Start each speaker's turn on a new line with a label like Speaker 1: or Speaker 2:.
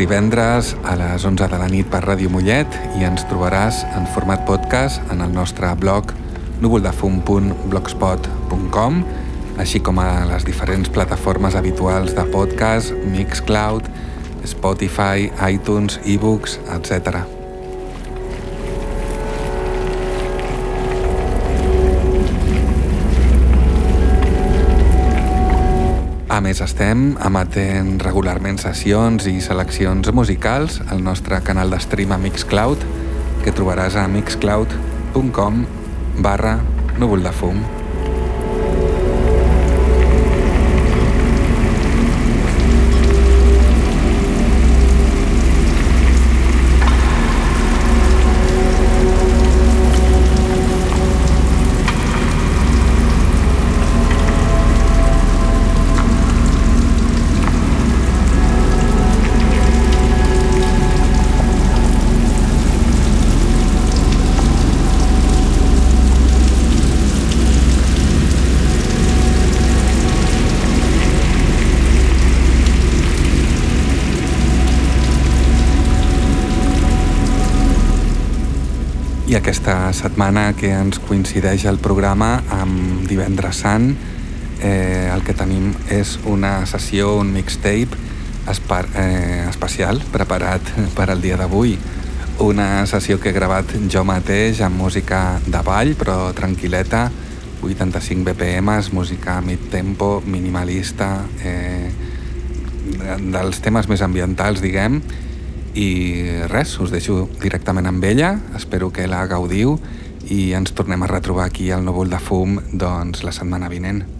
Speaker 1: Divendres a les 11 de la nit per Ràdio Mollet i ens trobaràs en format podcast en el nostre blog núvoldefum.blogspot.com així com a les diferents plataformes habituals de podcast, Mixcloud, Spotify, iTunes, ebooks, etc. A més, estem emetent regularment sessions i seleccions musicals al nostre canal de stream a Mixcloud, que trobaràs a mixcloud.com barra núvol de fum. I aquesta setmana que ens coincideix el programa amb divendres sant, eh, el que tenim és una sessió, un mixtape espa eh, especial preparat per al dia d'avui. Una sessió que he gravat jo mateix amb música de ball, però tranquil·leta, 85 BPMs, música mid-tempo, minimalista, eh, dels temes més ambientals, diguem, i res, us deixo directament amb ella, espero que la gaudiu i ens tornem a retrobar aquí al núvol de fum doncs, la setmana vinent.